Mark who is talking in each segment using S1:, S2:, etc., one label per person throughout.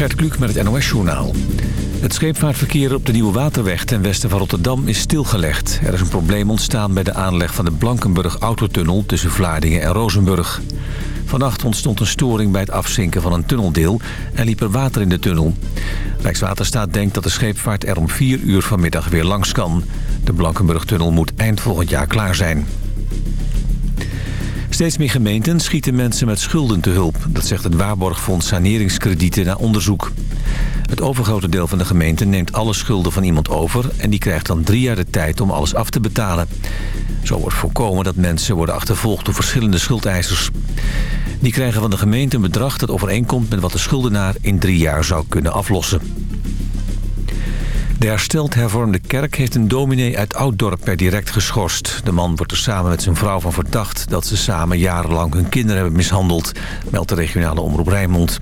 S1: Gert Kluk met het NOS-journaal. Het scheepvaartverkeer op de Nieuwe Waterweg ten westen van Rotterdam is stilgelegd. Er is een probleem ontstaan bij de aanleg van de Blankenburg-autotunnel tussen Vlaardingen en Rozenburg. Vannacht ontstond een storing bij het afzinken van een tunneldeel en liep er water in de tunnel. Rijkswaterstaat denkt dat de scheepvaart er om 4 uur vanmiddag weer langs kan. De Blankenburg-tunnel moet eind volgend jaar klaar zijn. Steeds meer gemeenten schieten mensen met schulden te hulp. Dat zegt het Waarborgfonds Saneringskredieten na onderzoek. Het overgrote deel van de gemeente neemt alle schulden van iemand over... en die krijgt dan drie jaar de tijd om alles af te betalen. Zo wordt voorkomen dat mensen worden achtervolgd door verschillende schuldeisers. Die krijgen van de gemeente een bedrag dat overeenkomt... met wat de schuldenaar in drie jaar zou kunnen aflossen. De hersteld hervormde kerk heeft een dominee uit Ouddorp per direct geschorst. De man wordt er samen met zijn vrouw van verdacht... dat ze samen jarenlang hun kinderen hebben mishandeld... meldt de regionale omroep Rijnmond.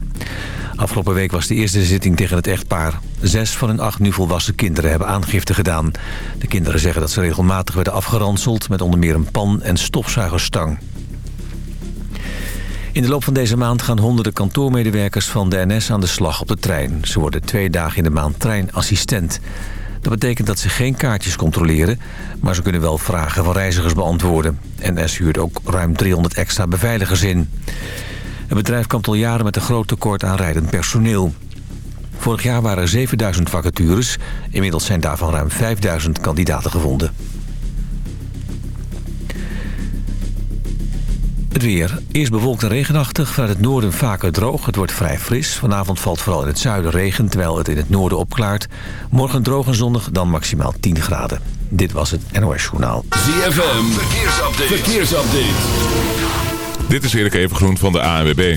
S1: Afgelopen week was de eerste zitting tegen het echtpaar. Zes van hun acht nu volwassen kinderen hebben aangifte gedaan. De kinderen zeggen dat ze regelmatig werden afgeranseld... met onder meer een pan en stofzuigerstang. In de loop van deze maand gaan honderden kantoormedewerkers van de NS aan de slag op de trein. Ze worden twee dagen in de maand treinassistent. Dat betekent dat ze geen kaartjes controleren, maar ze kunnen wel vragen van reizigers beantwoorden. NS huurt ook ruim 300 extra beveiligers in. Het bedrijf kampt al jaren met een groot tekort aan rijdend personeel. Vorig jaar waren er 7000 vacatures. Inmiddels zijn daarvan ruim 5000 kandidaten gevonden. Het weer. Eerst bewolkt en regenachtig. Vanuit het noorden vaker droog. Het wordt vrij fris. Vanavond valt vooral in het zuiden regen, terwijl het in het noorden opklaart. Morgen droog en zonnig, dan maximaal 10 graden. Dit was het NOS Journaal.
S2: ZFM. Verkeersupdate. Verkeersupdate.
S3: Dit is Erik Evengroen van de ANWB.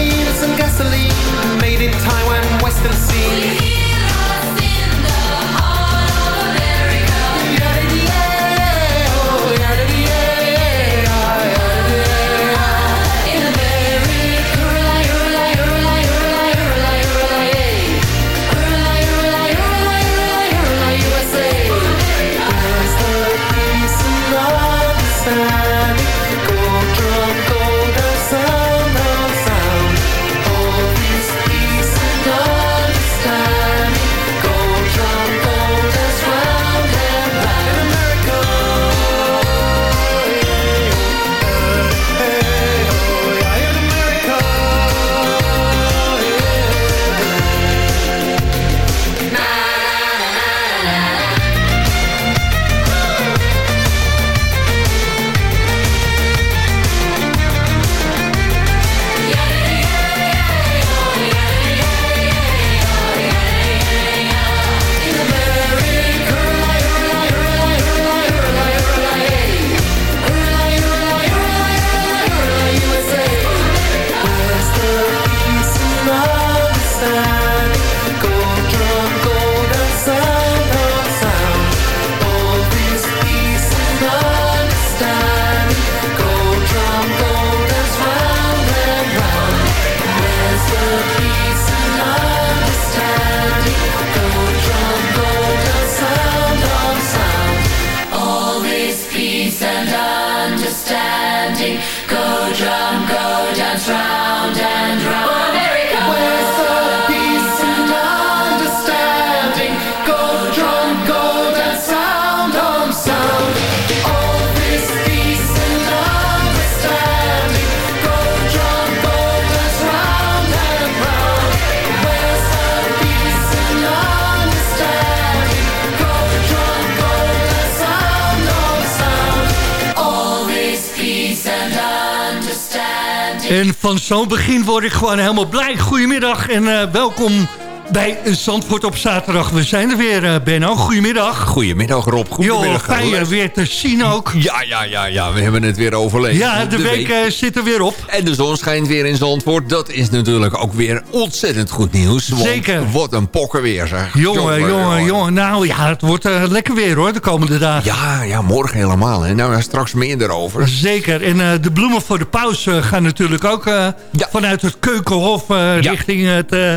S4: gasoline and some gasoline made in Taiwan Western
S5: Sea.
S6: sunshine. Van zo'n begin word ik gewoon helemaal blij. Goedemiddag en eh, welkom bij Zandvoort op zaterdag. We zijn er weer, eh, Benno. Goedemiddag.
S7: Goedemiddag Rob, goedemiddag.
S6: fijn je weer te zien ook.
S7: Ja, ja, ja, ja, we hebben het weer overleefd.
S6: Ja, de, week, eh, zit er weer op.
S7: En de zon schijnt weer in Zandvoort. Dat is natuurlijk ook weer ontzettend goed nieuws. Want
S6: Zeker.
S7: Wat een pokker weer, zeg.
S6: Jongen, jongen, jongen. Nou ja, het wordt eh, lekker weer hoor, de komende dagen.
S7: Ja, ja, morgen helemaal. Hè. Nou, ja, straks meer erover.
S6: Zeker. En de bloemen voor de paus eh, gaan natuurlijk ook
S7: Ja.
S6: vanuit het Keukenhof
S7: Ja.
S6: richting het eh,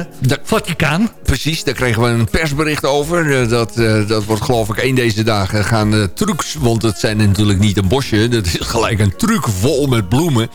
S7: Precies, daar kregen we een persbericht over. Eh, Dat, eh, dat wordt geloof ik één deze dagen gaan eh, trucs. Want het zijn natuurlijk niet een bosje. Dat is gelijk een truc vol met bloemen.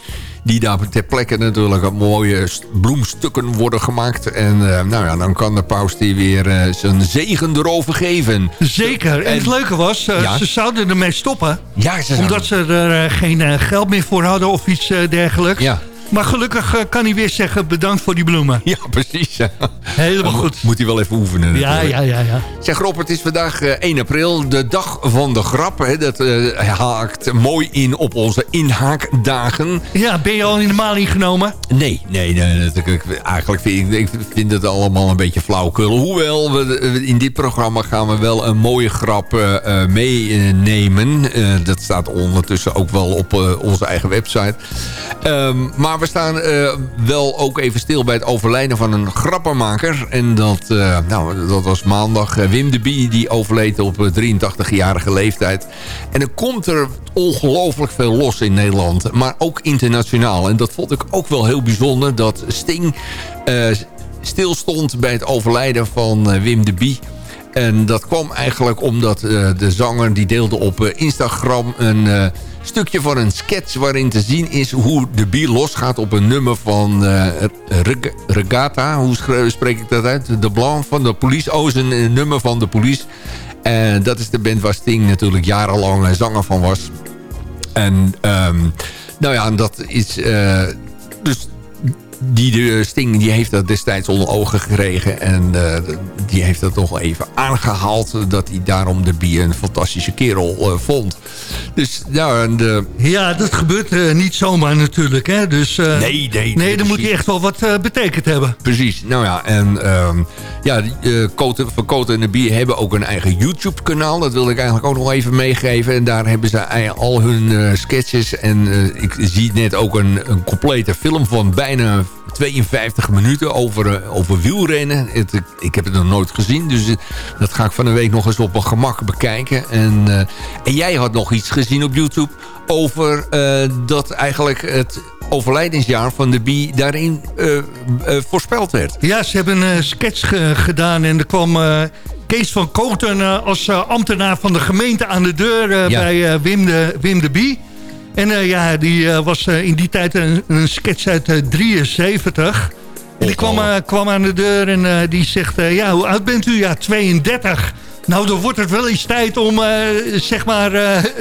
S7: Die daar ter plekke natuurlijk mooie st- bloemstukken worden gemaakt. En nou ja, dan kan de paus die weer zijn zegen erover geven.
S6: Zeker. En, het leuke was,
S7: Ja.
S6: ze zouden ermee stoppen.
S7: Ja, ze
S6: Omdat ze er geen geld meer voor hadden of iets dergelijks.
S7: Ja.
S6: Maar gelukkig eh, kan hij weer zeggen bedankt voor die bloemen.
S7: Ja, precies. ja.
S6: Helemaal goed.
S7: Moet hij wel even oefenen
S6: Ja,
S7: natuurlijk.
S6: ja, ja, ja.
S7: Zeg Rob, het is vandaag eh, 1 april, de dag van de grap. Hè. Dat eh, haakt mooi in op onze inhaakdagen.
S6: Ja, ben je al in de maling genomen?
S7: Nee, nee, nee ik, eigenlijk vind ik, ik vind het allemaal een beetje flauwkul. Hoewel, we, in dit programma gaan we wel een mooie grap eh, eh, meenemen. Eh, dat staat ondertussen ook wel op eh, onze eigen website. Ehm, maar we staan eh, wel ook even stil bij het overlijden van een grappenmaker. En dat, eh, nou, dat was maandag. Eh, Wim de Bie, die overleed op eh, 83-jarige leeftijd. En er komt er ongelooflijk veel los in Nederland. Maar ook internationaal. En dat vond ik ook wel heel bijzonder. Dat Sting eh, stilstond bij het overlijden van Wim de Bie. En dat kwam eigenlijk omdat de zanger die deelde op Instagram een stukje van een sketch waarin te zien is hoe de Bie losgaat op een nummer van eh, Reg- Regatta. Hoe spreek ik dat uit? De Blanc van de police. Oh, een, nummer van de police. En dat is de band waar Sting natuurlijk jarenlang eh, zanger van was. En ehm, nou ja, dat is... eh, dus die de Sting die heeft dat destijds onder ogen gekregen. En eh, die heeft dat nog even aangehaald. Dat hij daarom de Bie een fantastische kerel eh, vond. Dus nou, en de,
S6: Ja, dat gebeurt eh, niet zomaar natuurlijk. Hè? Dus, eh,
S7: Nee, nee, nee,
S6: Nee, dan moet hij echt wel wat eh, betekend hebben.
S7: Precies, nou ja, en ehm, ja, eh, Koten, van Koten en de Bier hebben ook een eigen YouTube-kanaal. Dat wil ik eigenlijk ook nog even meegeven. En daar hebben ze al hun eh, sketches. En eh, ik zie net ook een, een complete film van bijna 52 minuten over, eh, over wielrennen. Het, ik, heb het nog nooit gezien, dus eh, dat ga ik van de week nog eens op een gemak bekijken. En, eh, en jij had nog iets gezien op YouTube over dat eigenlijk het overlijdensjaar van de Bie daarin voorspeld werd.
S6: Ja, ze hebben een sketch ge- gedaan en er kwam Kees van Kooten eh, als ambtenaar van de gemeente aan de deur
S7: Ja.
S6: bij Wim, de, Wim de Bie. En eh, ja, die eh, was eh, in die tijd een, een sketch uit eh, 73. En die kwam, kwam aan de deur en die zegt, ja, hoe oud bent u? Ja, 32. Nou, dan wordt het wel eens tijd om, zeg maar,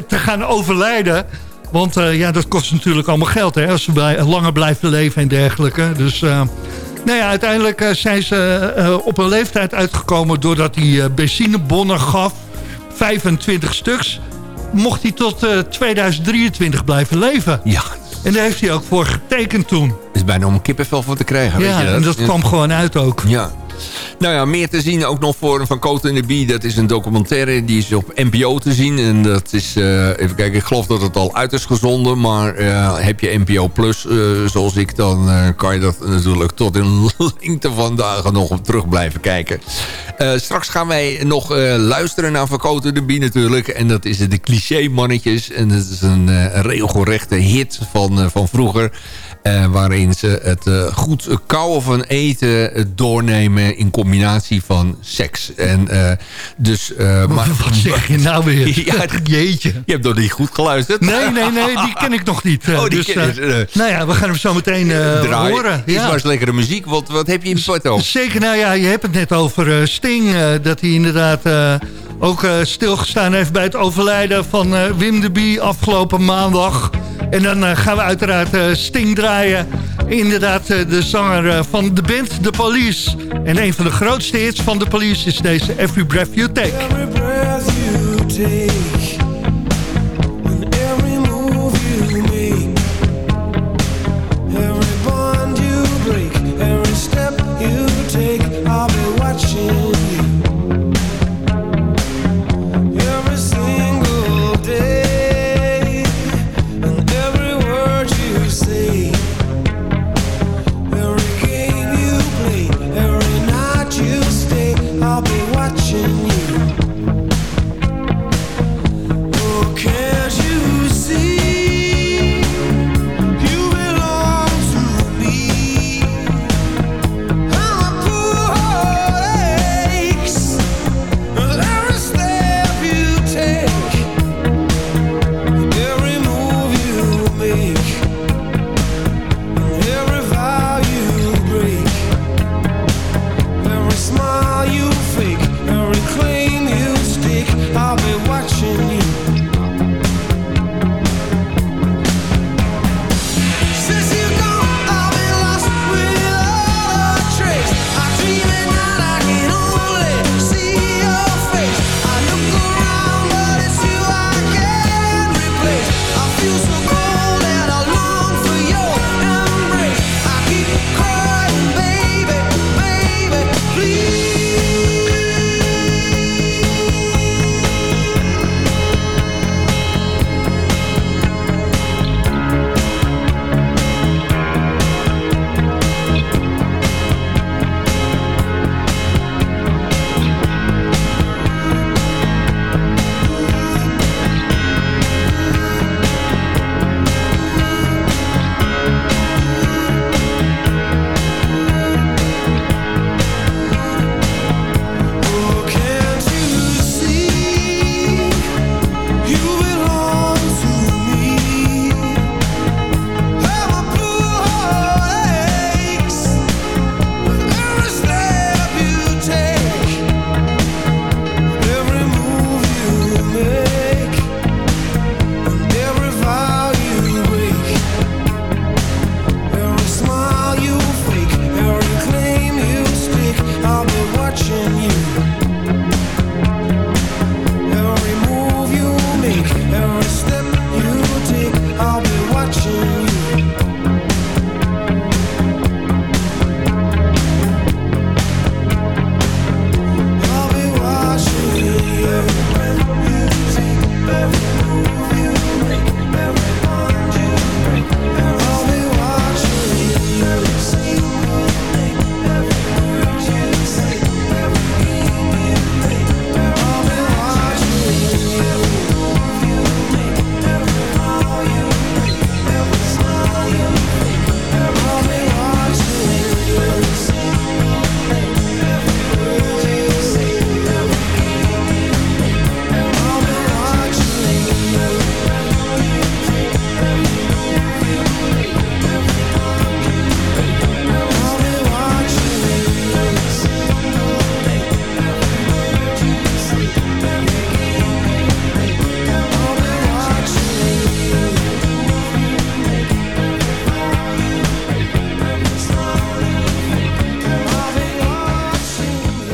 S6: te gaan overlijden. Want ja, dat kost natuurlijk allemaal geld, hè, als ze bij, langer blijven leven en dergelijke. Dus... nou ja, uiteindelijk zijn ze op een leeftijd uitgekomen... doordat hij benzinebonnen gaf, 25 stuks... mocht hij tot eh, 2023 blijven leven.
S7: Ja,
S6: En daar heeft hij ook voor getekend toen.
S7: is bijna om een kippenvel van te krijgen. weet
S6: Ja,
S7: je dat?
S6: en dat kwam gewoon uit ook.
S7: Ja. Nou ja, meer te zien ook nog voor Van en de Bie. Dat is een documentaire, die is op NPO te zien. En dat is, eh, even kijken, ik geloof dat het al uit is gezonden. Maar eh, heb je NPO Plus, eh, zoals ik, dan kan je dat natuurlijk tot in lengte van dagen nog op terug blijven kijken. Straks gaan wij nog luisteren naar Van Cote de Bie natuurlijk. En dat is de cliché-mannetjes. En dat is een regelrechte hit van, van vroeger. Eh, waarin ze het eh, goed kauwen van eten eh, doornemen in combinatie van seks. En dus... eh, maar,
S6: Wat zeg je nou weer?
S7: Ja,
S6: Jeetje.
S7: je hebt nog niet goed geluisterd.
S6: Nee, nee, nee, die ken ik nog niet.
S7: Oh, die
S6: dus,
S7: ken
S6: nou ja, we gaan hem zo meteen horen.
S7: Is
S6: Ja.
S7: maar eens lekkere muziek. Wat, wat heb je in petto?
S6: Zeker, nou ja, je hebt het net over Sting. dat hij inderdaad ook eh, stilgestaan heeft bij het overlijden van eh, Wim de Bie afgelopen maandag. En dan eh, gaan we uiteraard Sting draaien. Inderdaad, de zanger van de band The Police. En een van de grootste hits van The Police is deze Every Breath You Take.
S8: Every breath you take,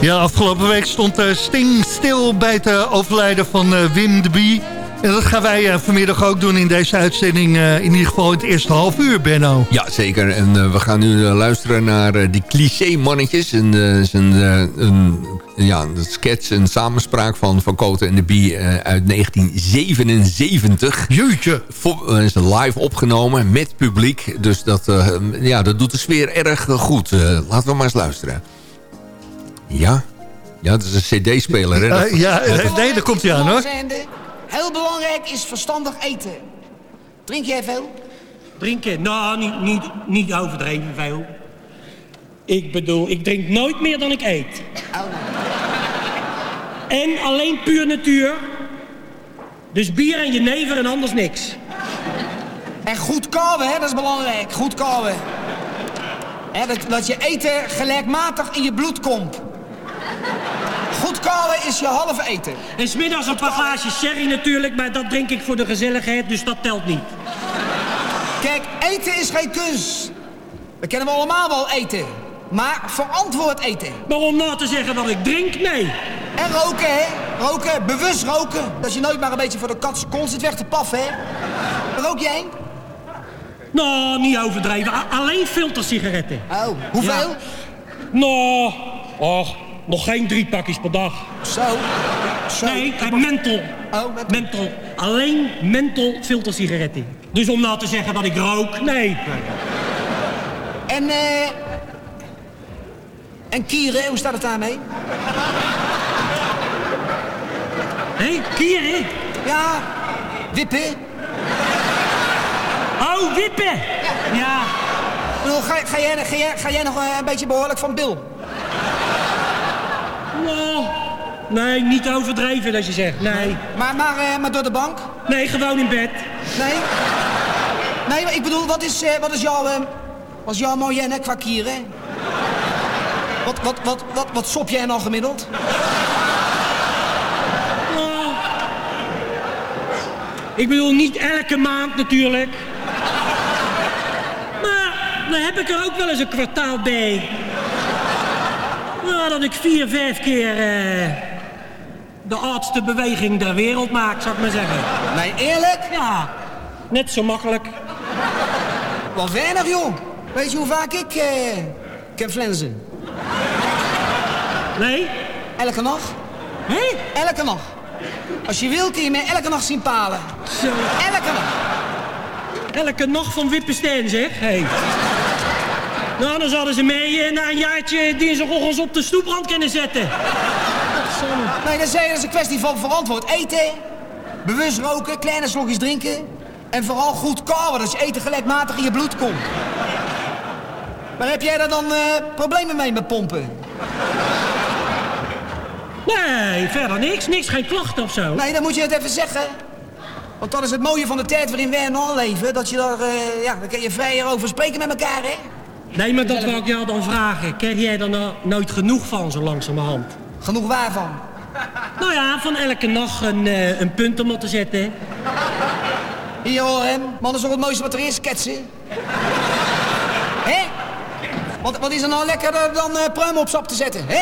S6: Ja, afgelopen week stond eh, Sting stil bij het eh, overlijden van eh, Wim de Bie. En dat gaan wij vanmiddag ook doen in deze uitzending. in ieder geval in het eerste half uur, Benno.
S7: Ja, zeker. En we gaan nu luisteren naar die cliché-mannetjes. En, is een, een, ja, een sketch, een samenspraak van Van Koten en de Bie uit 1977.
S6: Jeetje.
S7: Vo- is live opgenomen met publiek. Dus dat, ja, dat doet de sfeer erg goed. Laten we maar eens luisteren. Ja? Ja, dat is een cd-speler, hè? Dat-
S6: Eh, ja, eh, nee, daar komt hij aan hoor.
S9: Heel belangrijk is verstandig eten. Drink jij veel?
S10: Drinken? Nou, niet, niet, niet overdreven veel. Ik bedoel, ik drink nooit meer dan ik eet.
S9: Oh,
S10: En alleen puur natuur. Dus bier en jenever en anders niks.
S9: En goed kauwen, hè, dat is belangrijk. Goed kauwen. Dat, dat je eten gelijkmatig in je bloed komt. Goed kauwen is je halve eten.
S10: En smiddags een paar glaasjes sherry natuurlijk, maar dat drink ik voor de gezelligheid, dus dat telt niet.
S9: Kijk, eten is geen kunst. We kennen we allemaal wel eten. Maar verantwoord eten.
S10: Maar om nou te zeggen dat ik drink, nee.
S9: En roken, hè? Roken, bewust roken. Dat je nooit maar een beetje voor de katse kont zit weg te paffen, hè? Rook jij?
S10: Nou, niet overdreven. A- alleen filtersigaretten.
S9: Oh, hoeveel?
S10: Ja. Nou, och, nog geen drie pakjes per dag.
S9: Zo. Zo.
S10: Nee, kijk, menthol.
S9: Oh, menthol.
S10: Menthol. Alleen menthol filtersigaretten. Dus om nou te zeggen dat ik rook, nee.
S9: En, eh... En kieren, hoe staat het daarmee?
S10: Hé, kieren?
S9: Ja, wippen.
S10: Oh, wippen! Ja.
S9: Bedoel, Ga, ga, jij, ga, jij, ga jij nog eh, een beetje behoorlijk van Bil?
S10: Nee, niet overdreven dat je zegt. Nee.
S9: Maar, maar, eh, maar door de bank?
S10: Nee, gewoon in bed.
S9: Nee? Nee, maar ik bedoel, wat is, eh, wat is jouw... eh, wat is jouw moyenne qua kieren? Wat, wat, wat, wat, wat sop jij nou gemiddeld?
S10: Nou, ik bedoel, niet elke maand natuurlijk. Maar dan heb ik er ook wel eens een kwartaal bij. Nou, dat ik vier, vijf keer eh, de oudste beweging der wereld maak, zou ik maar zeggen.
S9: Nee, eerlijk?
S10: Ja, net zo makkelijk.
S9: Wat weinig, joh. Weet je hoe vaak ik eh kan flensen?
S10: Nee?
S9: Elke nacht.
S10: Hé?
S9: Elke nacht. Als je wil, kun je mij elke nacht zien palen.
S10: Zo.
S9: Elke nacht.
S10: Elke nacht van Wippenstein, zeg. Hey. Nou, dan zouden ze mij eh, na een jaartje dinsdagochtends op de stoeprand kunnen zetten.
S9: Nee, dat zei je, dat is een kwestie van verantwoord eten. Bewust roken, kleine slokjes drinken. En vooral goed kauwen, dat je eten gelijkmatig in je bloed komt. Maar heb jij daar dan eh, problemen mee met pompen?
S10: Nee, verder niks. Niks, geen klachten of zo.
S9: Nee, dan moet je het even zeggen. Want dat is het mooie van de tijd waarin wij en al leven. Dat je daar, eh, ja, daar kun je vrijer over spreken met elkaar, hè?
S10: Nee, maar dat wou ik jou dan vragen. Krijg jij er nou nooit genoeg van, zo langzamerhand?
S9: Genoeg waarvan?
S10: Nou ja, van elke nacht een, eh, een punt om op te zetten.
S9: Hier hoor hem. Man, dat is toch het mooiste wat er is, ketsen? Hè? Wat, wat is er nou lekkerder dan eh pruim op sap te zetten, hè?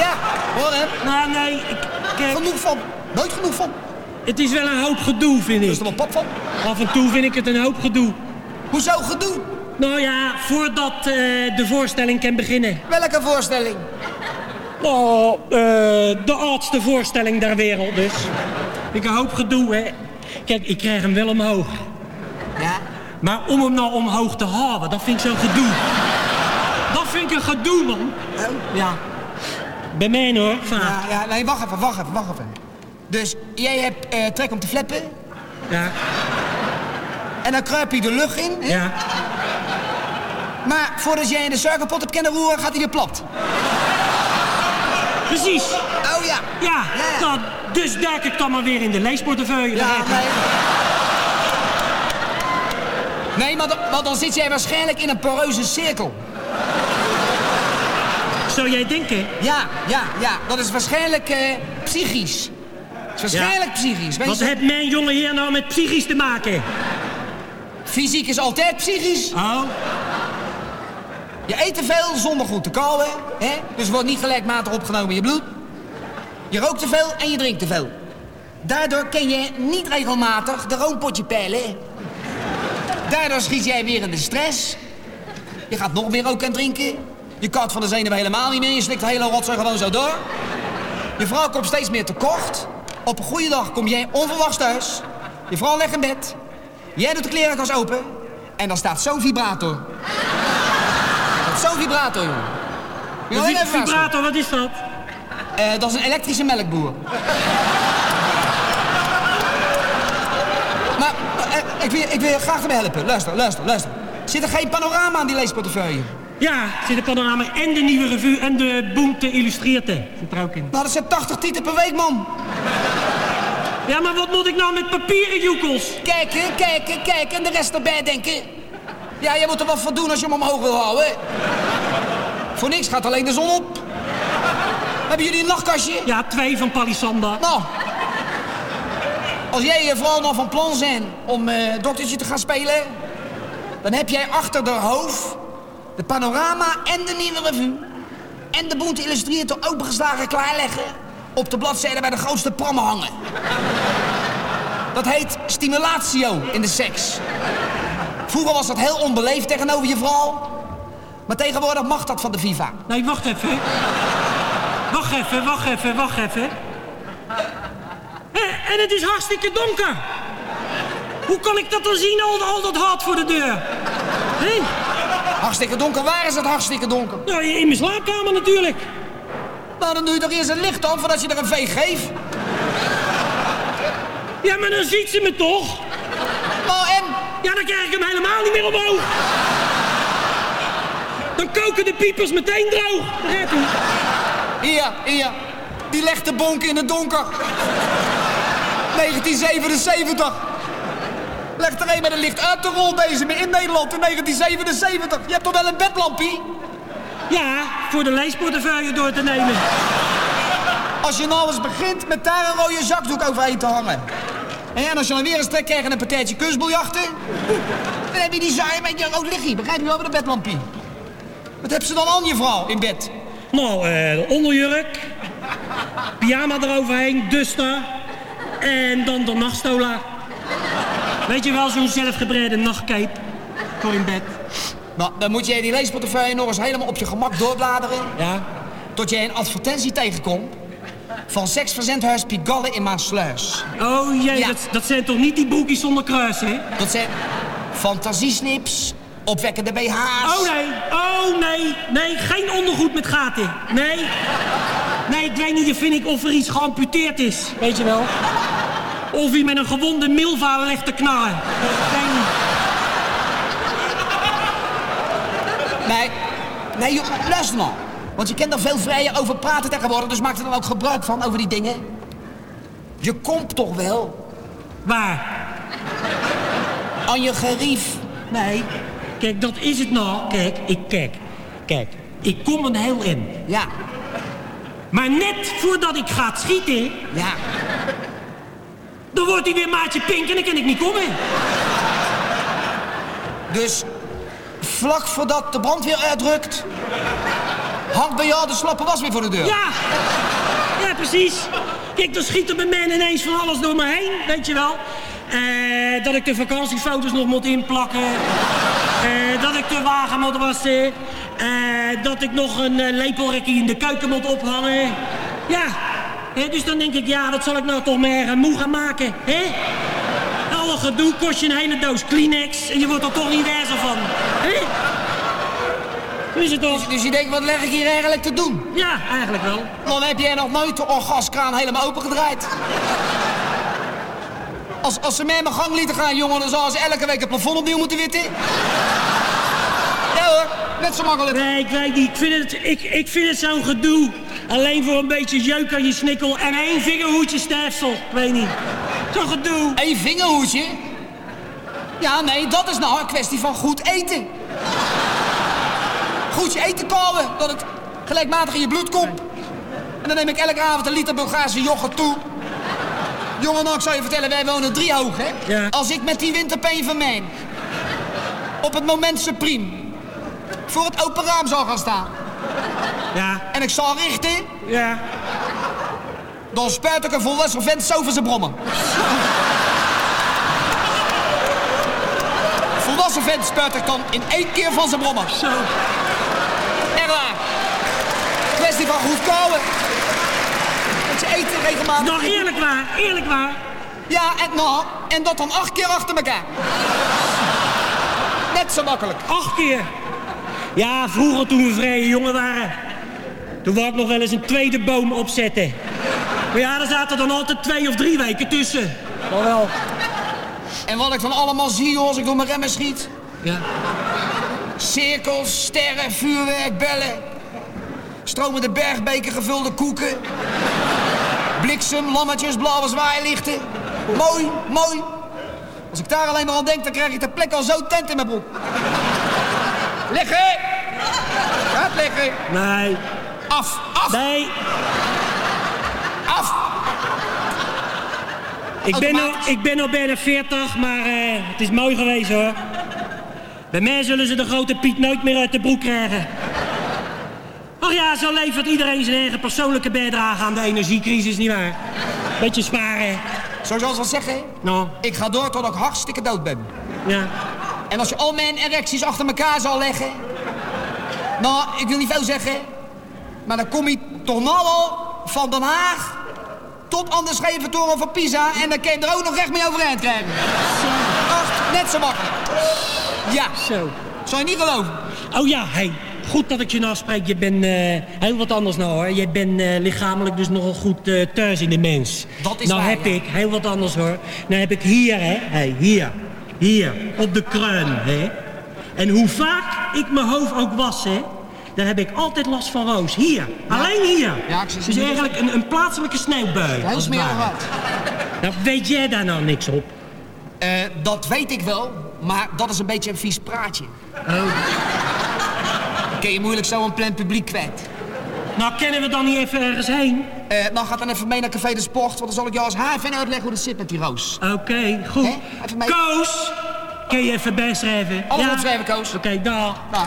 S9: Ja, hoor hem.
S10: Nou, nee, ik, kijk,
S9: Genoeg van. Nooit genoeg van.
S10: het is wel een hoop gedoe, vind
S9: Er
S10: ik.
S9: is er wel pap van.
S10: Af en toe vind ik het een hoop gedoe.
S9: Hoezo gedoe?
S10: Nou ja, voordat eh, de voorstelling kan beginnen.
S9: Welke voorstelling?
S10: Eh, de oudste voorstelling der wereld dus. Ik hoop gedoe, hè. Kijk, ik krijg hem wel omhoog.
S9: Ja.
S10: Maar om hem nou omhoog te houden, dat vind ik zo'n gedoe. Dat vind ik een gedoe, man.
S9: Oh.
S10: Ja. Bij mij hoor, vaak.
S9: Ja, ja, nee, wacht even, wacht even, wacht even. Dus jij hebt eh, trek om te fleppen
S10: Ja,
S9: en dan kruip je de lucht in. Hè?
S10: ja.
S9: Maar voordat jij in de suikerpot hebt kunnen roeren, gaat hij weer plat.
S10: Precies.
S9: Oh ja.
S10: Ja,
S9: Ja.
S10: Nou, dus duik ik dan maar weer in de leesportefeuille.
S9: Ja, nee. Nee, maar dan, maar dan zit jij waarschijnlijk in een poreuze cirkel.
S10: Zou jij denken?
S9: Ja, ja, ja. Dat is waarschijnlijk eh, psychisch. Dat is waarschijnlijk psychisch.
S10: Wat
S9: je?
S10: heeft mijn jonge heer nou met psychisch te maken?
S9: Fysiek is altijd psychisch.
S10: Oh,
S9: Je eet te veel zonder goed te kauwen. Hè? Dus wordt niet gelijkmatig opgenomen in je bloed. Je rookt te veel en je drinkt te veel. Daardoor kun je niet regelmatig de roompotje peilen. Daardoor schiet jij weer in de stress. Je gaat nog meer roken en drinken. Je kat van de zenuwen helemaal niet meer. Je slikt de hele rotzooi gewoon zo door. Je vrouw komt steeds meer tekort. Op een goede dag kom jij onverwachts thuis. Je vrouw legt in bed. Jij doet de klerenkast open. En dan staat zo'n vibrator. Zo'n vibrator, jongen. Je even
S10: vibrator, wat is dat?
S9: Eh, dat is een elektrische melkboer. maar eh, ik, wil, ik wil je graag erbij helpen. Luister, luister, luister. Zit er geen panorama aan die leesportefeuille?
S10: Ja, zit een panorama en de nieuwe revue en de Boente Illustreerte. Zit er ook in.
S9: Nou, dat zijn 80 tieten per week, man.
S10: Ja, maar wat moet ik nou met papieren joekels?
S9: Kijken, kijken, kijken en de rest erbij denken. Ja, je moet er wat voor doen als je hem omhoog wil houden. Voor niks gaat alleen de zon op. Hebben jullie een nachtkastje?
S10: Ja, twee van Palisanda.
S9: Nou, als jij eh, vooral nog van plan zijn om eh, doktertje te gaan spelen... dan heb jij achter de hoofd de panorama en de nieuwe revue... en de Boente Illustreerte opengeslagen klaarleggen... op de bladzijde bij de grootste prammen hangen. Dat heet stimulatio in de seks. Vroeger was dat heel onbeleefd tegenover je vrouw... maar tegenwoordig mag dat van de FIFA.
S10: Nee, wacht even. Wacht even, wacht even, wacht even. Eh, En het is hartstikke donker. Hoe kan ik dat dan zien, al, al dat hart voor de deur? Hé?
S9: Hartstikke donker, waar is het hartstikke donker?
S10: Nou, in mijn slaapkamer natuurlijk.
S9: Nou, dan doe je toch eerst een licht aan voordat je er een veeg geeft.
S10: Ja, maar dan ziet ze me toch? Ja, dan krijg ik hem helemaal niet meer omhoog. Dan koken de piepers meteen droog. Begrijp je?
S9: Hier, hier. Die legt de bonken in het donker. 1977. Leg er een met een licht uit de rolbezem in Nederland in 1977. Je hebt toch wel een bedlampie?
S10: Ja, voor de leesportefeuille door te nemen.
S9: Als je nou eens begint met daar een rode zakdoek overheen te hangen. En als je dan weer een trek krijgt en een partijtje kunstbiljarten... dan heb je die zaai met je rood lichtje. Begrijp je wel, met een bedlampie. Wat heb ze dan aan je vrouw in bed?
S10: Nou, eh, de onderjurk, pyjama eroverheen, duster en dan de nachtstola. Weet je wel, zo'n zelfgebreide nachtcape voor in bed.
S9: Nou, dan moet je die leesportefeuille nog eens helemaal op je gemak doorbladeren...
S10: Ja?
S9: tot je een advertentie tegenkomt... van seksverzendhuis Pigalle in Maasluis.
S10: Oh jee,
S9: Ja.
S10: dat, dat zijn toch niet die boekjes zonder kruis, hè?
S9: Dat zijn fantasiesnips, opwekkende BH's...
S10: Oh nee, oh nee, nee, geen ondergoed met gaten. Nee, nee, ik weet niet vind ik, of er iets geamputeerd is, weet je wel. Of hij met een gewonde milva legt te knallen. Niet.
S9: Nee, nee, joh, luister nou. Want je kent er veel vrijer over praten tegenwoordig... dus maak er dan ook gebruik van over die dingen. Je komt toch wel
S10: Waar?
S9: aan je gerief.
S10: Nee, kijk, dat is het nou. Kijk, ik kijk, kijk, ik kom een heel in.
S9: Ja,
S10: Maar net voordat ik ga schieten,
S9: ja.
S10: dan wordt hij weer maatje pink en dan kan ik niet komen.
S9: Dus vlak voordat de brandweer uitrukt... hangt bij jou de slappe was weer voor de deur.
S10: Ja, ja, precies. Kijk, dan schiet er bij mij ineens van alles door me heen, weet je wel. Eh, dat ik de vakantiefoto's nog moet inplakken. Eh, dat ik de wagen moet wassen. Eh, dat ik nog een lepelrekje in de keuken moet ophangen. Ja, dus dan denk ik, ja, dat zal ik nou toch eh, moe gaan maken, hè? Alle gedoe kost je een hele doos Kleenex en je wordt er toch niet wijzer van, is het toch?
S9: Dus je denkt, wat leg ik hier eigenlijk te doen?
S10: Ja, eigenlijk wel.
S9: Dan heb jij nog nooit de orgaskraan helemaal opengedraaid. Als, als ze mij in mijn gang lieten gaan, jongen, dan zouden ze elke week het plafond opnieuw moeten witten. Ja hoor, net zo makkelijk.
S10: Nee, ik weet niet. Ik vind het, ik, ik vind het zo'n gedoe. Alleen voor een beetje jeuk aan je snikkel en één vingerhoedje sterfsel. Ik weet niet. Zo'n gedoe.
S9: Eén vingerhoedje? Ja, nee, dat is nou een kwestie van goed eten. Goed je eten kouwen, dat het gelijkmatig in je bloed komt. En dan neem ik elke avond een liter Bulgaarse yoghurt toe. Jongen, nou, ik zou je vertellen, wij wonen drie hoog, hè?
S10: Ja.
S9: Als ik met die winterpeen van mij op het moment supreme voor het open raam zou gaan staan
S10: Ja,
S9: en ik zou richten,
S10: ja.
S9: dan spuit ik een volwassen vent zo van zijn brommen. volwassen vent spuit ik dan in één keer van zijn brommen.
S10: Zo.
S9: Van goed. Dat je eten regelmatig...
S10: Nou, eerlijk waar, eerlijk waar.
S9: Ja, en nou, en dat dan acht keer achter elkaar. Net zo makkelijk.
S10: Acht keer. Ja, vroeger toen we vrije jongen waren. Toen wou ik nog wel eens een tweede boom opzetten. Maar ja, er zaten dan altijd twee of drie weken tussen. Maar wel.
S9: En wat ik van allemaal zie als ik door mijn remmen schiet.
S10: Ja.
S9: Cirkels, sterren, vuurwerk, bellen. Stromende bergbeken, gevulde koeken. Bliksem, lammetjes, blauwe zwaailichten. Mooi, mooi. Als ik daar alleen maar aan denk, dan krijg ik ter plekke al zo tent in mijn broek. Liggen! Gaat liggen.
S10: Nee.
S9: Af, af,
S10: Nee.
S9: af.
S10: Ik ben, al, ik ben al bijna 40, maar eh, het is mooi geweest hoor. Bij mij zullen ze de grote Piet nooit meer uit de broek krijgen. Ja, zo levert iedereen zijn eigen persoonlijke bijdrage aan de energiecrisis, nietwaar? Beetje sparen.
S9: Zo zoals we zeggen,
S10: Nou,
S9: ik ga door tot ik hartstikke dood ben.
S10: ja.
S9: En als je al mijn erecties achter elkaar zal leggen... Nou, ik wil niet veel zeggen... maar dan kom je toch nou al van Den Haag... tot aan de scheve toren van Pisa... en dan kan je er ook nog recht mee overeind krijgen. Ach, net zo makkelijk. Ja,
S10: Zo.
S9: zou je niet geloven.
S10: Oh ja, hey. Goed dat ik je nou spreek. Je bent eh, heel wat anders nou hoor. Je bent eh, lichamelijk dus nogal goed eh, thuis in de mens.
S9: Dat is
S10: nou
S9: waar,
S10: heb
S9: ja.
S10: ik heel wat anders hoor. Nou heb ik hier hè. Hey, hier. Hier. Op de kruin hè. En hoe vaak ik mijn hoofd ook was hè. Dan heb ik altijd last van roos. Hier. Alleen hier.
S9: Ja, ik
S10: dus eigenlijk een, een plaatselijke sneeuwbui.
S9: Heel smerig uit.
S10: Nou, weet jij daar nou niks op?
S9: Dat weet ik wel, maar dat is een beetje een vies praatje.
S10: Oh.
S9: Kun je moeilijk zo een plan publiek kwijt.
S10: Nou, kennen we dan niet even ergens heen?
S9: Eh dan gaat dan even mee naar Café de Sport, want dan zal ik jou als haar even uitleggen hoe het zit met die roos.
S10: Oké, goed.
S9: Even mee.
S10: Koos, kun je even bijschrijven?
S9: Alles opschrijven, Koos.
S10: Oké, dag.
S9: Nou,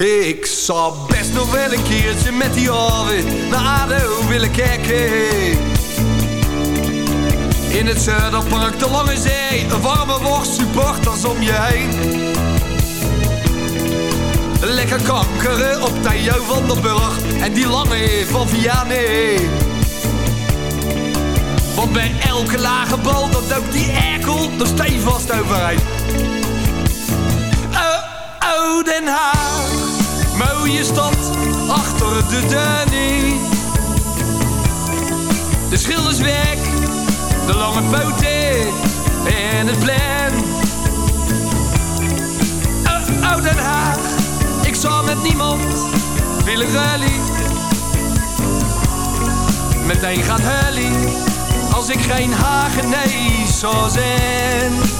S11: Ik zou best nog wel een keertje met die alweer naar ADO willen kijken. In het Zuiderpark, de Lange Zee, een warme worst, supporters om je heen. Lekker kankeren op Theo van der Burg en die lange van Vianney. Want bij elke lage bal, dat ook die erkel er stevast overheen. Oh, oh, Den Haag, mooie stad achter de Danny. De schilderswerk, de lange poten en het plan. Oh, oh, Den Haag, ik zou met niemand willen rally. Meteen gaat Hully, als ik geen Hagenees zou zijn.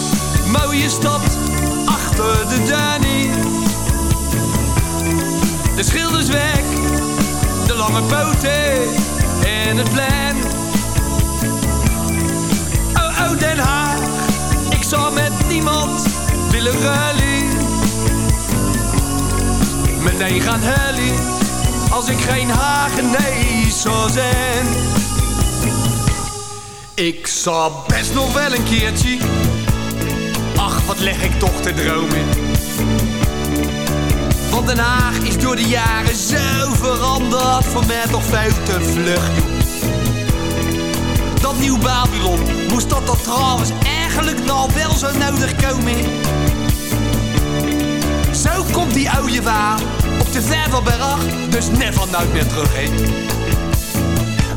S11: mooie stad achter de Danny. De schilderswerk, de lange poten en het plan. Oh, oh, Den Haag, ik zou met niemand willen rally. Meteen gaan helly, als ik geen Hagenees zou zijn. Ik zou best nog wel een keertje. Leg ik toch te dromen. Want Den Haag is door de jaren zo veranderd. Voor mij toch veel te vlug. Dat nieuw Babylon, moest dat er trouwens eigenlijk nou wel zo nodig komen? Zo komt die oude waar op de Vervelberg, dus never nooit meer terug, hè.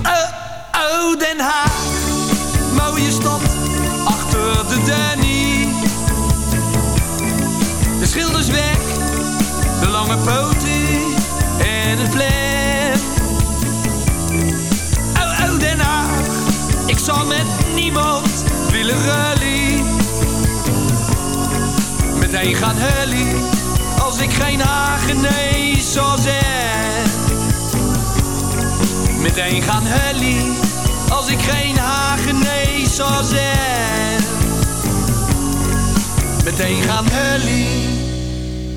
S11: Oh, oh, Den Haag, mooie stad, en het plan. Oh, oh, Den Haag, ik zal met niemand willen rally. Meteen gaan hullie, als ik geen Hagenees zou zijn. Meteen gaan hullie, als ik geen Hagenees zou zijn. Meteen gaan hullie,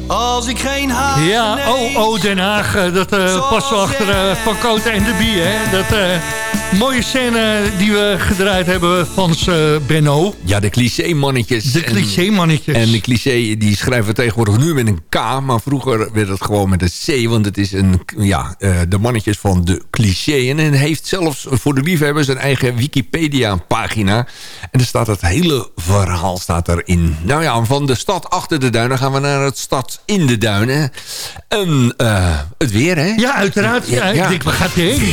S11: als ik geen Hagenees...
S6: Ja, oh, oh, Den Haag, eh, dat eh, past wel achter eh, Van Koten en de Bie, hè. Dat eh, mooie scène die we gedraaid hebben van eh, Benno.
S7: Ja, de cliché-mannetjes.
S6: De
S7: En-
S6: cliché-mannetjes.
S7: En de cliché, die schrijven we tegenwoordig nu met een K. Maar vroeger werd het gewoon met een C. Want het is een, ja, eh, de mannetjes van de cliché. En het heeft zelfs voor de liefhebbers een eigen Wikipedia-pagina. En er staat het hele verhaal staat erin. Nou ja, van de stad achter de duinen gaan we naar het stad in de duinen. En eh, het weer, hè?
S6: Ja, uiteraard. Ja,
S7: Ja, ja.
S6: Ik denk, waar gaat hij heen?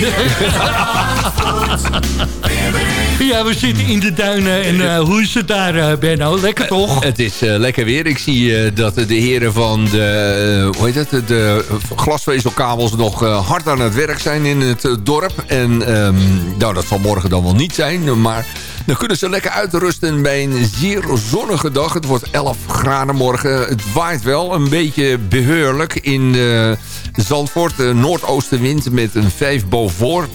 S6: ja, we zitten in de duinen. En eh, hoe is het daar, eh, Benno? Lekker toch?
S7: Het is lekker weer. Ik zie dat de heren van de, hoe heet het, de glasvezelkabels nog hard aan het werk zijn in het dorp. En ehm, nou, dat zal morgen dan wel niet zijn. Maar dan kunnen ze lekker uitrusten bij een zeer zonnige dag. Het wordt 11 graden morgen. Het waait wel een beetje beheerlijk in eh, Zandvoort. De noordoostenwind met een 5 boven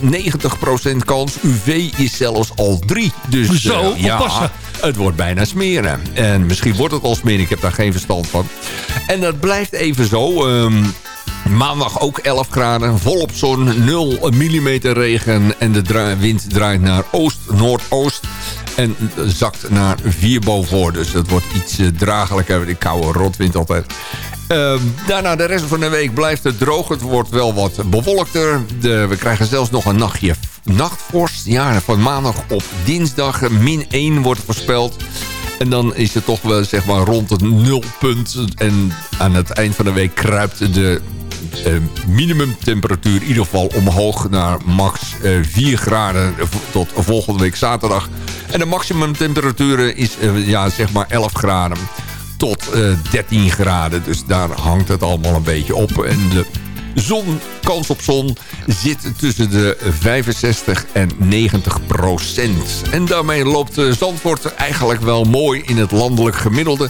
S7: 90% kans. UV is zelfs al 3. Dus
S6: Zo,
S7: eh, ja, het wordt bijna smeren. En misschien wordt het al smeren, ik heb daar geen verstand van. En dat blijft even zo. ehm, maandag ook 11 graden, volop zon, 0 mm regen... en de dra- wind draait naar oost-noordoost... en zakt naar 4 boven. Dus dat wordt iets eh, draaglijker, die koude rotwind altijd. Ehm, daarna de rest van de week blijft het droog. Het wordt wel wat bewolkter. We krijgen zelfs nog een nachtje nachtvorst. Ja, van maandag op dinsdag min 1 wordt voorspeld. En dan is het toch wel zeg maar rond het nulpunt. En aan het eind van de week kruipt de minimumtemperatuur in ieder geval omhoog naar max eh, 4 graden tot volgende week zaterdag. En de maximumtemperatuur is eh, ja, zeg maar 11 graden tot eh, 13 graden. Dus daar hangt het allemaal een beetje op. En de zon, kans op zon zit tussen de 65 en 90 procent. En daarmee loopt eh, Zandvoort eigenlijk wel mooi in het landelijk gemiddelde.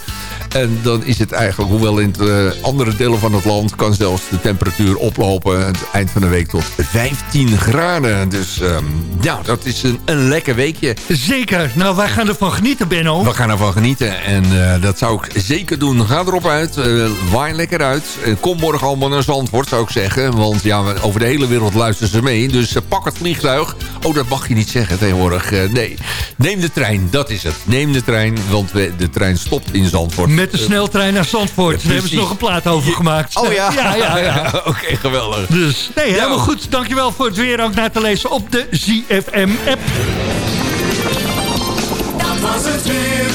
S7: En dan is het eigenlijk, hoewel in de andere delen van het land... kan zelfs de temperatuur oplopen het eind van de week tot 15 graden. Dus ehm, ja, dat is een, een lekker weekje.
S6: Zeker. Nou, wij gaan ervan genieten, Benno.
S7: We gaan ervan genieten en eh, dat zou ik zeker doen. Ga erop uit, eh, waai lekker uit. Eh, kom morgen allemaal naar Zandvoort, zou ik zeggen. Want ja, over de hele wereld luisteren ze mee. Dus eh, pak het vliegtuig. Oh, dat mag je niet zeggen tegenwoordig. Eh, nee, neem de trein, dat is het. Neem de trein, want we, de trein stopt in Zandvoort.
S6: Met de sneltrein naar Zandvoort. Daar hebben ze nog een plaat over gemaakt.
S7: Oh ja?
S6: Ja, ja, ja.
S7: Oké, geweldig.
S6: Dus, nee, helemaal
S7: Ja.
S6: goed. Dankjewel voor het weer ook na te lezen op de ZFM-app.
S8: Dat was het weer.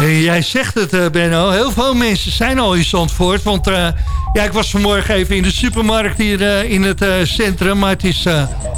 S6: En jij zegt het, eh, Benno. Heel veel mensen zijn al in Zandvoort. Want eh, ja, ik was vanmorgen even in de supermarkt hier eh, in het centrum. Maar het is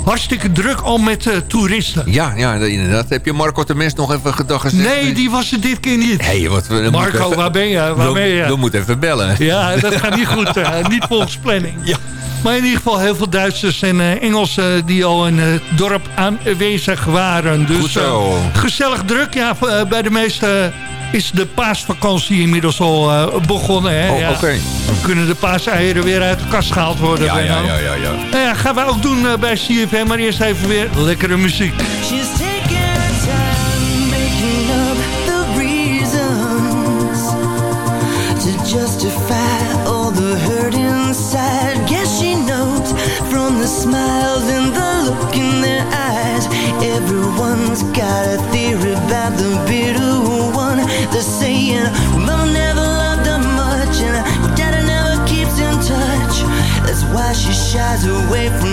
S6: hartstikke druk al met toeristen.
S7: Ja, ja, inderdaad. Heb je Marco de Mens nog even gedag gezegd?
S6: Nee, die was er dit keer niet.
S7: Hey, wat,
S6: Marco,
S7: even-
S6: waar ben je? Waar
S7: we,
S6: ben je?
S7: we moeten even bellen.
S6: Ja, dat gaat niet goed. niet volgens planning.
S7: Ja.
S6: Maar in ieder geval heel veel Duitsers en Engelsen die al in het dorp aanwezig waren. Dus
S7: Goed zo.
S6: gezellig druk. Ja, bij de meeste is de paasvakantie inmiddels al eh, begonnen. Hè?
S7: Oh,
S6: ja.
S7: oké.
S6: Dan kunnen de paaseieren weer uit de kast gehaald worden.
S7: Ja, ja, ja, ja, ja.
S6: Nou ja, gaan we ook doen eh, bij CFM. Maar eerst even weer lekkere muziek.
S12: Shies away from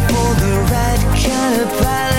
S12: for
S13: the red canopy.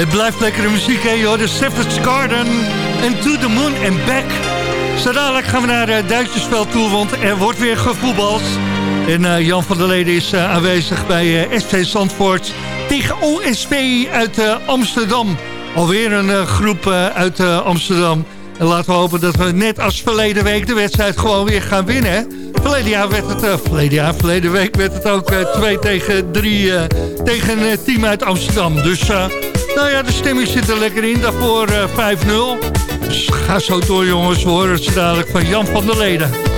S5: Het blijft lekkere muziek, hè, joh. De Savage Garden en To The Moon and Back. Zo gaan we naar uh, Duitsersveld toe, want er wordt weer gevoetbald. En eh, Jan van der Leden is eh, aanwezig bij SV Zandvoort tegen OSP uit Amsterdam. Alweer een groep uit Amsterdam. En laten we hopen dat we net als verleden week de wedstrijd gewoon weer gaan winnen. Vorig Verleden jaar werd het, uh, jaar, verleden week werd het ook 2 tegen 3 tegen een team uit Amsterdam. Dus nou ja, de stemming zit er lekker in. Daarvoor eh, 5-0. Dus ga zo door jongens, we horen het dadelijk van Jan van der Leden.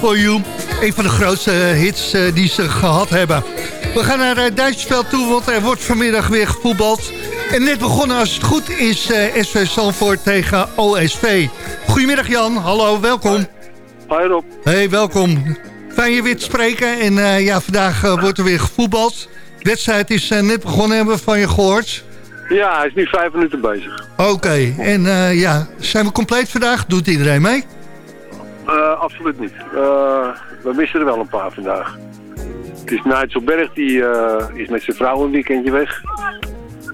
S14: For You.
S6: Een van de grootste eh, hits eh, die ze gehad hebben. We gaan naar uh, Duitsersveld toe, want er wordt vanmiddag weer gevoetbald. En net begonnen, als het goed is, eh, SV Zandvoort tegen OSV. Goedemiddag Jan, hallo, welkom.
S15: Hoi Rob.
S6: Hey, welkom. Fijn je weer te spreken. En eh, ja, vandaag eh, wordt er weer gevoetbald. De wedstrijd is eh, net begonnen, hebben we van je gehoord.
S15: Ja, hij is nu vijf minuten bezig.
S6: Oké, en eh, ja, zijn we compleet vandaag? Doet iedereen mee?
S15: Absoluut niet. Eh, we missen er wel een paar vandaag. Het is Nigel Berg, die eh, is met zijn vrouw een weekendje weg.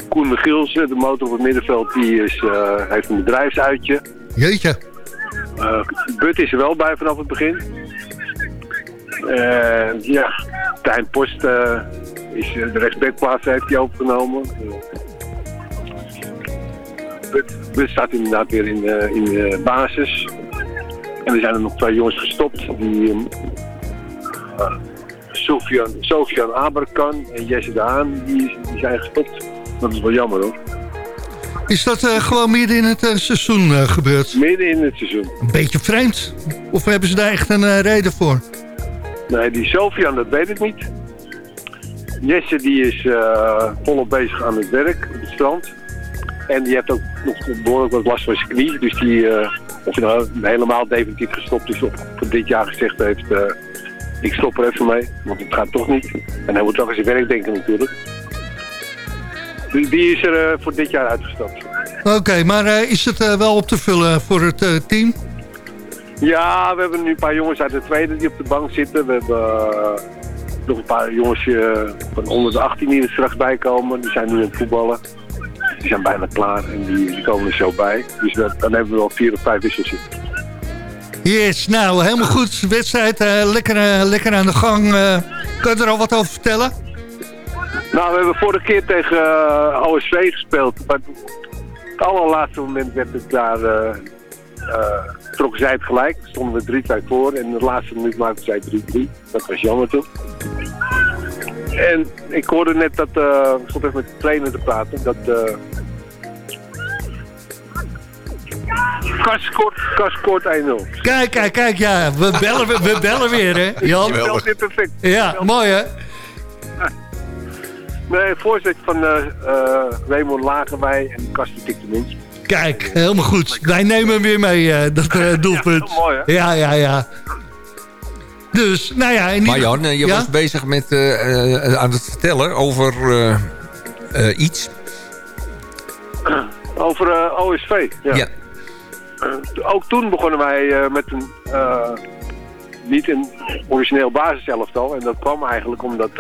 S15: Koen Michiels, de motor op het middenveld, die is, eh, heeft een bedrijfsuitje.
S6: Jeetje.
S15: But is er wel bij vanaf het begin. Ja, Tijn Post is de rechtsbackplaats heeft hij overgenomen. But, staat inderdaad weer in, de in de basis. En er zijn er nog twee jongens gestopt. Die, ehm, eh, Sofian, Sofian Aberkan en Jesse de Haan, die, die zijn gestopt. Dat is wel jammer hoor.
S6: Is dat eh, gewoon midden in het eh, seizoen gebeurd?
S15: Midden in het seizoen.
S6: Een beetje vreemd. Of hebben ze daar echt een reden voor?
S15: Nee, die Sofian, dat weet ik niet. Jesse die is volop bezig aan het werk op het strand. En die heeft ook nog behoorlijk wat last van zijn knie. Dus die, of hij nou helemaal definitief gestopt is of voor dit jaar gezegd heeft... eh, ik stop er even mee, want het gaat toch niet. En hij moet toch aan zijn werk denken natuurlijk. Die, die is er eh, voor dit jaar uitgestapt.
S6: Oké, maar eh, is het wel op te vullen voor het team?
S15: Ja, we hebben nu een paar jongens uit de tweede die op de bank zitten. We hebben nog een paar jongens van onder de 18 die er straks bij komen. Die zijn nu aan het voetballen. Die zijn bijna klaar en die, die komen er zo bij. Dus dan hebben we wel vier of vijf wissels zitten.
S6: Yes, nou, helemaal goed. Wedstrijd, eh, lekker, eh, lekker aan de gang. eh kan je er al wat over vertellen?
S15: Nou, we hebben vorige keer tegen OSV gespeeld. Maar het allerlaatste moment werd het daar... trokken zij het gelijk. Stonden we 3-2 voor. En in de laatste minuut maakten zij 3-3. Dat was jammer toen. En ik hoorde net dat... ik stond even met de trainer te praten. Dat... eh Kas scoort, Kas scoort 1-0.
S6: Kijk, kijk, kijk, ja, we bellen, we, we bellen weer, hè, Jan?
S15: Dat is perfect.
S6: Ja, mooi, hè?
S15: Nee, voorzet van eh eh Raymond Lagerwij en Kas die tikte minst.
S6: Kijk, helemaal goed. Wij nemen hem weer mee, eh, dat eh, doelpunt.
S15: Ja, mooi, hè?
S6: Ja, ja, ja. Dus, nou ja... In
S7: Maar Jan, je
S6: Ja?
S7: was bezig met aan het vertellen over eh, eh, iets.
S15: Over eh, OSV. Ja.
S7: Ja.
S15: Eh, ook toen begonnen wij eh, met een eh, niet een origineel basiselftal. En dat kwam eigenlijk omdat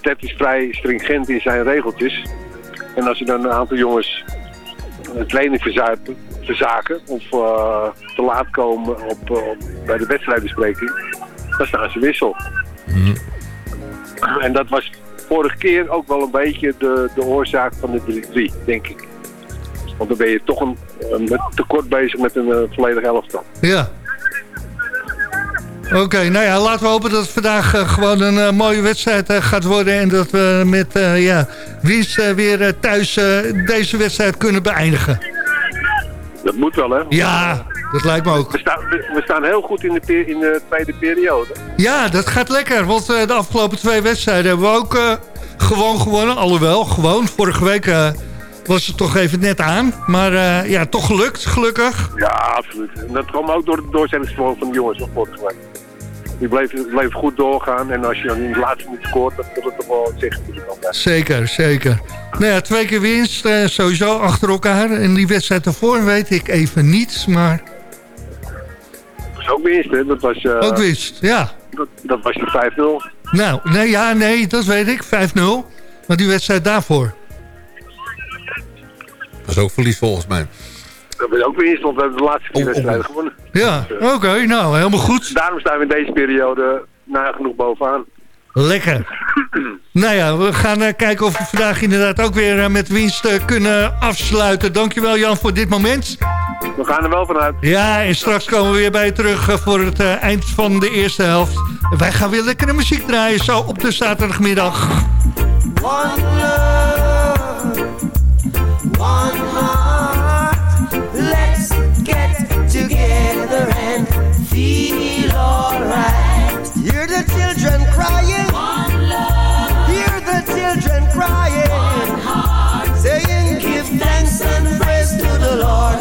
S15: Ted is vrij stringent in zijn regeltjes. En als er dan een aantal jongens een training verzuipen, verzaken of te laat komen op, bij de wedstrijdbespreking, dan staan ze wissel. En dat was vorige keer ook wel een beetje de, de oorzaak van de 3-3, denk ik. Want dan ben je toch een, een met tekort bezig met een eh, volledig elftal.
S6: Ja. Oké, nou ja, laten we hopen dat het vandaag eh, gewoon een eh, mooie wedstrijd eh, gaat worden. En dat we met eh, ja, winst eh, weer eh, thuis eh, deze wedstrijd kunnen beëindigen.
S15: Dat moet wel, hè?
S6: Ja, dat lijkt me ook.
S15: We staan, we, we staan heel goed in de, in de tweede periode.
S6: Ja, dat gaat lekker. Want eh, de afgelopen twee wedstrijden hebben we ook eh, gewoon gewonnen. Alhoewel, gewoon. Vorige week eh, was het toch even net aan. Maar eh, ja, toch gelukt, gelukkig.
S15: Ja, absoluut. En dat kwam ook door de doorzettingsvermogen van de jongens van vorige week. Die bleef, bleef goed doorgaan. En als je dan in de laatste minuut scoort, dan wil het toch wel altijd.
S6: Zeker, zeker. Nou ja, twee keer winst, eh, sowieso achter elkaar. En die wedstrijd daarvoor weet ik even niet, maar
S15: Dat was ook winst, hè? Dat was, eh,
S6: ook winst, ja.
S15: dat, dat was de 5-0.
S6: Nou, nee, ja, nee, dat weet ik, 5-0. Maar die wedstrijd daarvoor.
S7: Dat is ook verlies volgens mij.
S15: Dat was ook winst, want we hebben de laatste vier
S7: Oh, oh.
S15: wedstrijden gewonnen.
S6: Ja, oké, nou, helemaal goed.
S15: Daarom staan we in deze periode nagenoeg bovenaan.
S6: Lekker. nou ja, we gaan eh, kijken of we vandaag inderdaad ook weer eh, met winst eh, kunnen afsluiten. Dankjewel Jan voor dit moment.
S15: We gaan er wel vanuit.
S6: Ja, en straks komen we weer bij je terug eh, voor het eh, eind van de eerste helft. Wij gaan weer lekkere muziek draaien zo op de zaterdagmiddag.
S12: One love, one heart. Let's get together and feel alright. Hear the children crying. One love. Hear the children crying. One heart. Saying, Give thanks and praise to the Lord,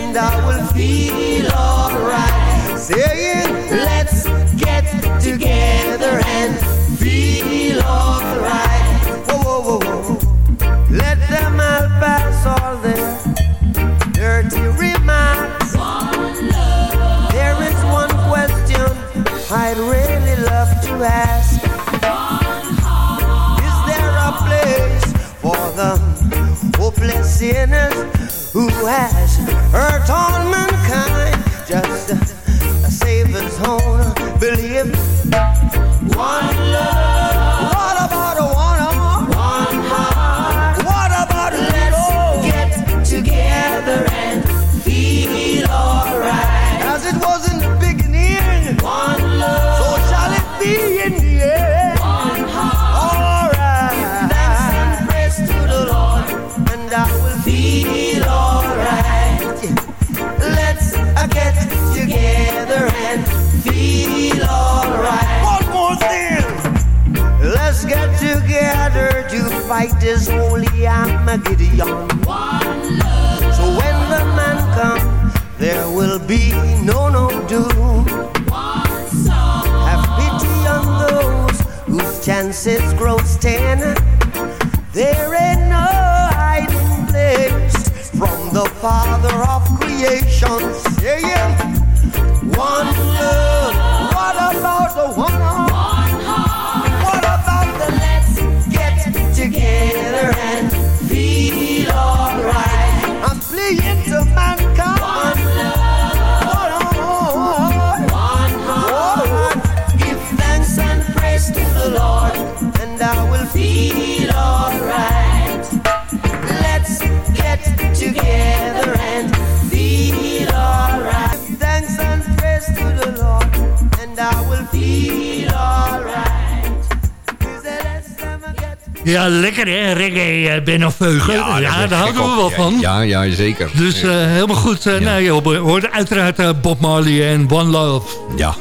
S12: and I will feel alright. Saying, Let's get together and them all their dirty remarks. There is one question I'd really love to ask. Is there a place for the hopeless sinners who has hurt all mankind? Just a, a Savior's own belief. One love. Holy Armageddon. So when the man comes, there will be no no doom. Have pity on those whose chances grow ten. There ain't no hiding place from the Father of creation. Saying, one love. What about the one into
S6: Ja, lekker hè, reggae, eh, Benno Veugen. Ja, daar houden we wel van.
S7: Ja, ja, zeker.
S6: Dus eh, helemaal goed. Eh, Nou, je hoort uiteraard Bob Marley en One Love.
S7: Ja.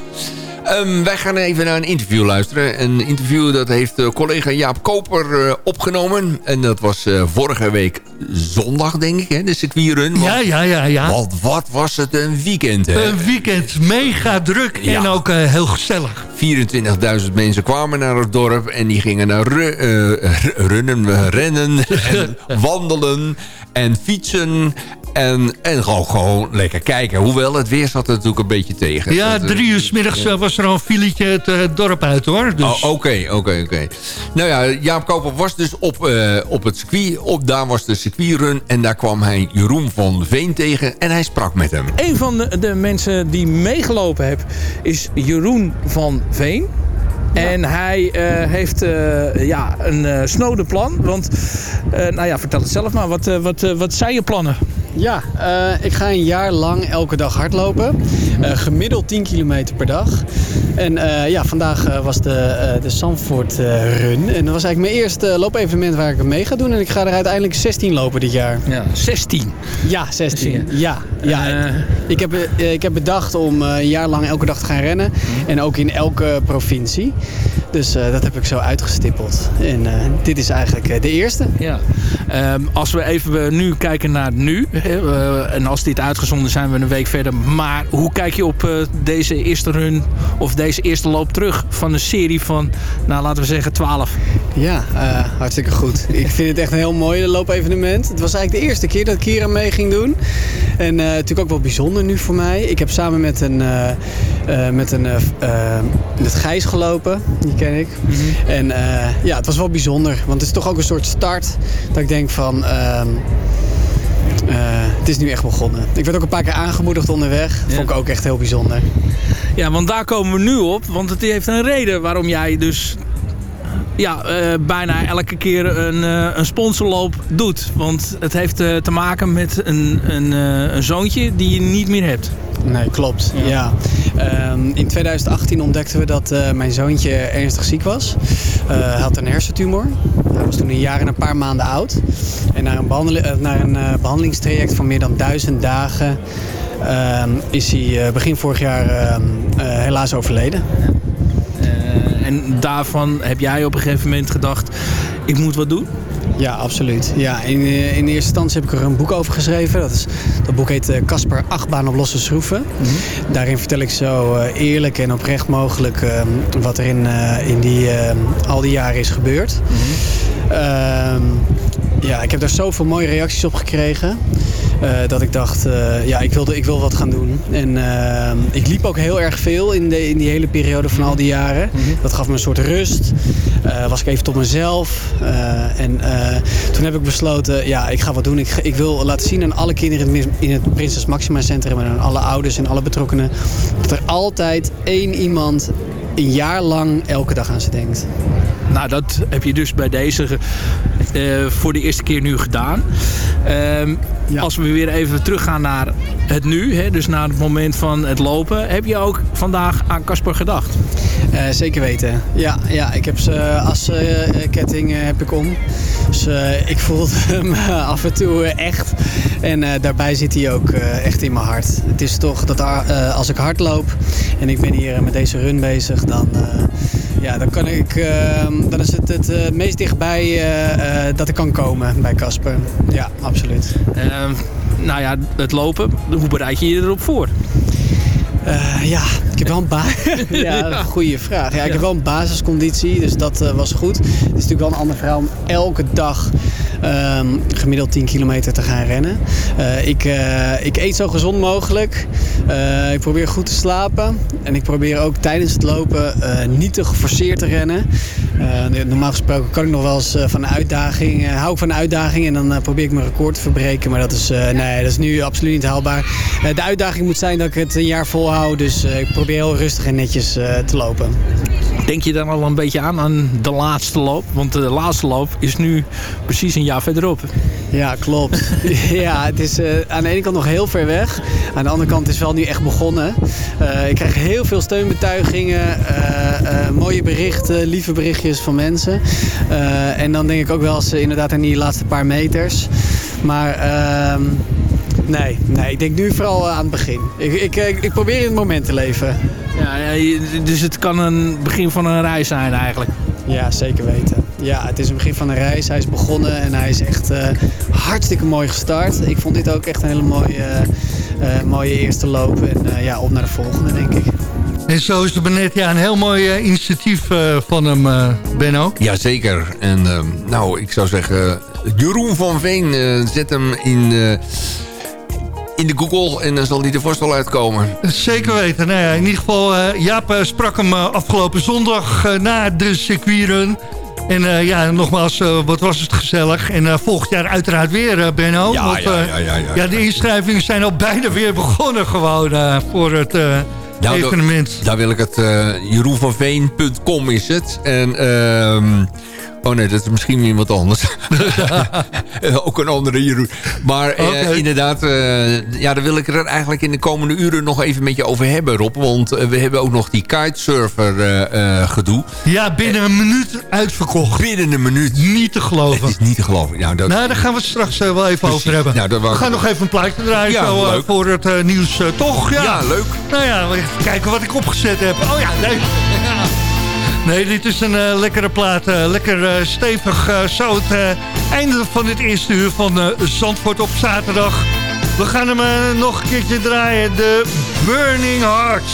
S7: Ehm, wij gaan even naar een interview luisteren. Een interview dat heeft eh, collega Jaap Koper eh, opgenomen. En dat was eh, vorige week zondag, denk ik, hè, de circuitrun. Want-
S6: Ja, ja, ja, ja.
S7: Want wat was het een weekend, hè?
S6: Een weekend mega druk
S7: Ja.
S6: en ook heel gezellig.
S7: 24.000 mensen kwamen naar het dorp en die gingen naar runnen, rennen en wandelen en fietsen. En, en gewoon, gewoon lekker kijken. Hoewel, het weer zat er natuurlijk een beetje tegen.
S6: Ja,
S7: Dat, eh,
S6: drie uur 's middags eh, was er al een filetje het eh, dorp uit hoor. Dus,
S7: Oh, Oké, oké, oké. Nou ja, Jaap Koper was dus op, eh, op het circuit. Op, daar was de circuitrun. En daar kwam hij Jeroen van Veen tegen. En hij sprak met hem.
S16: Een van de, de mensen die meegelopen heb is Jeroen van Veen. En hij eh, heeft eh, ja, een eh snode plan. Want, eh, nou ja, vertel het zelf maar. Wat, eh, wat, eh, wat zijn je plannen?
S17: Ja, eh, ik ga een jaar lang elke dag hardlopen. Eh, gemiddeld 10 kilometer per dag. En eh, ja, vandaag was de, de eh, Run. En dat was eigenlijk mijn eerste loopevenement waar ik mee ga doen. En ik ga er uiteindelijk 16 lopen dit jaar.
S16: Ja, 16?
S17: Ja, 16. Ja, ja. Ik, heb, ik heb bedacht om een jaar lang elke dag te gaan rennen. En ook in elke provincie. Dus eh, dat heb ik zo uitgestippeld. En eh, dit is eigenlijk eh, de eerste.
S16: Ja. Ehm, als we even nu kijken naar nu. hè, en als dit uitgezonden zijn we een week verder. Maar hoe kijk je op deze eerste run of deze eerste loop terug van een serie van, nou laten we zeggen 12?
S17: Ja, hartstikke goed. Ik vind het echt een heel mooi loopevenement. Het was eigenlijk de eerste keer dat ik hier aan mee ging doen. En natuurlijk ook wel bijzonder nu voor mij. Ik heb samen met een met een met Gijs gelopen. Ken ik. En eh, ja, het was wel bijzonder. Want het is toch ook een soort start. Dat ik denk van... ehm, eh, het is nu echt begonnen. Ik werd ook een paar keer aangemoedigd onderweg. Vond ik ook echt heel bijzonder.
S16: Ja, want daar komen we nu op. Want het heeft een reden waarom jij dus ja, eh, bijna elke keer een, eh, een sponsorloop doet. Want het heeft eh, te maken met een, een, een zoontje die je niet meer hebt.
S17: Nee, klopt. Ja. Ehm, in 2018 ontdekten we dat mijn zoontje ernstig ziek was. Hij had een hersentumor. Hij was toen een jaar en een paar maanden oud. En na een, behandeli- eh, na een eh, behandelingstraject van meer dan duizend dagen... ehm, is hij begin vorig jaar ehm, eh, helaas overleden.
S16: En daarvan heb jij op een gegeven moment gedacht, ik moet wat doen?
S17: Ja, absoluut. Ja, in, eh, in eerste instantie heb ik er een boek over geschreven. Dat, is, dat boek heet eh, Casper Achtbaan op losse schroeven. Daarin vertel ik zo eh, eerlijk en oprecht mogelijk eh, wat er in, in die, eh, al die jaren is gebeurd. Ehm, ja, ik heb daar zoveel mooie reacties op gekregen. Eh, dat ik dacht, eh, ja, ik, wilde, ik wil wat gaan doen. En ehm, ik liep ook heel erg veel in, de, in die hele periode van al die jaren. Dat gaf me een soort rust. Eh, was ik even tot mezelf. Eh, en eh, toen heb ik besloten, ja, ik ga wat doen. Ik, ik wil laten zien aan alle kinderen in het, in het Prinses Maxima Centrum... en aan alle ouders en alle betrokkenen... dat er altijd één iemand een jaar lang elke dag aan ze denkt.
S16: Nou, dat heb je dus bij deze eh, voor de eerste keer nu gedaan. Als we weer even teruggaan naar het nu, hè, dus naar het moment van het lopen. Heb je ook vandaag aan Casper gedacht?
S17: Eh, zeker weten. Ja, ja ik heb zijn asketting eh, heb ik om. Dus eh, ik voelde hem eh, af en toe eh, echt. En eh, daarbij zit hij ook eh, echt in mijn hart. Het is toch dat eh, als ik hard loop en ik ben hier eh, met deze run bezig, dan, eh, ja, dan, kan ik, eh, dan is het het eh, meest dichtbij eh, eh, dat ik kan komen bij Casper. Ja, absoluut.
S16: Ehm, nou ja, het lopen, hoe bereid je je erop voor?
S17: Ja, ik heb wel een basis. ja, goede vraag. Ja, ik heb wel een basisconditie, dus dat was goed. Het is natuurlijk wel een ander verhaal om elke dag ehm, gemiddeld 10 kilometer te gaan rennen. Eh, ik, eh, ik eet zo gezond mogelijk. Eh, ik probeer goed te slapen. En ik probeer ook tijdens het lopen niet te geforceerd te rennen. Normaal gesproken kan ik nog wel eens van een uitdaging. hou ik van een uitdaging en dan probeer ik mijn record te verbreken. Maar dat is, nee, dat is nu absoluut niet haalbaar. De uitdaging moet zijn dat ik het een jaar volhoud. Dus ik probeer heel rustig en netjes te lopen.
S16: Denk je dan al een beetje aan aan de laatste loop? Want de laatste loop is nu precies een jaar verderop.
S17: Ja, klopt. ja, het is eh, aan de ene kant nog heel ver weg. Aan de andere kant is het wel nu echt begonnen. Eh, ik krijg heel veel steunbetuigingen, eh, mooie berichten, lieve berichtjes van mensen. En dan denk ik ook wel eens inderdaad aan die laatste paar meters. Maar ehm, nee, nee, ik denk nu vooral aan het begin. Ik, ik, ik probeer in het moment te leven.
S16: Ja, ja, dus het kan een begin van een reis zijn eigenlijk.
S17: Ja, zeker weten. Ja, het is een begin van een reis. Hij is begonnen en hij is echt eh, hartstikke mooi gestart. Ik vond dit ook echt een hele mooie, eh, eh, mooie eerste loop. En eh, ja, op naar de volgende, denk ik.
S6: En zo is het net ja, een heel mooi initiatief eh, van hem, eh, Benno.
S7: Jazeker. En ehm, nou, ik zou zeggen... Jeroen van Veen, zet hem in, eh, in de Google en dan zal hij er vast wel uitkomen.
S6: Zeker weten. Nou ja, in ieder geval, eh, Jaap eh, sprak hem eh, afgelopen zondag eh, na de circuitrun. En eh, ja, nogmaals, eh, wat was het gezellig. En eh, volgend jaar uiteraard weer, Benno.
S7: Ja,
S6: want,
S7: ja, ja, ja, ja.
S6: de inschrijvingen zijn al bijna weer begonnen gewoon eh, voor het eh,
S7: Nou,
S6: evenement.
S7: Daar wil ik het... eh jeroenvanveen.com is het. En... Oh nee, dat is misschien iemand anders. Ook een andere Jeroen. Maar eh, inderdaad, eh, ja, daar wil ik er eigenlijk in de komende uren nog even met je over hebben, Rob. Want eh, we hebben ook nog die kitesurfer eh, eh, gedoe.
S6: Ja, binnen een minuut uitverkocht.
S7: Binnen een minuut.
S6: Niet te geloven.
S7: Het is niet te geloven. Nou, dat,
S6: Nou, daar gaan we het straks eh, wel even
S7: Precies.
S6: over hebben.
S7: Nou,
S6: we gaan nog even een plaatje draaien
S7: Ja,
S6: zo, eh,
S7: leuk.
S6: voor het eh, nieuws, eh, toch? Ja.
S7: Ja, leuk.
S6: Nou ja, even kijken wat ik opgezet heb. Oh ja, nee. Nee, dit is een eh, lekkere plaat. eh, lekker eh, stevig. zo het einde van dit eerste uur van Zandvoort op zaterdag. We gaan hem nog een keertje draaien. De Burning Hearts.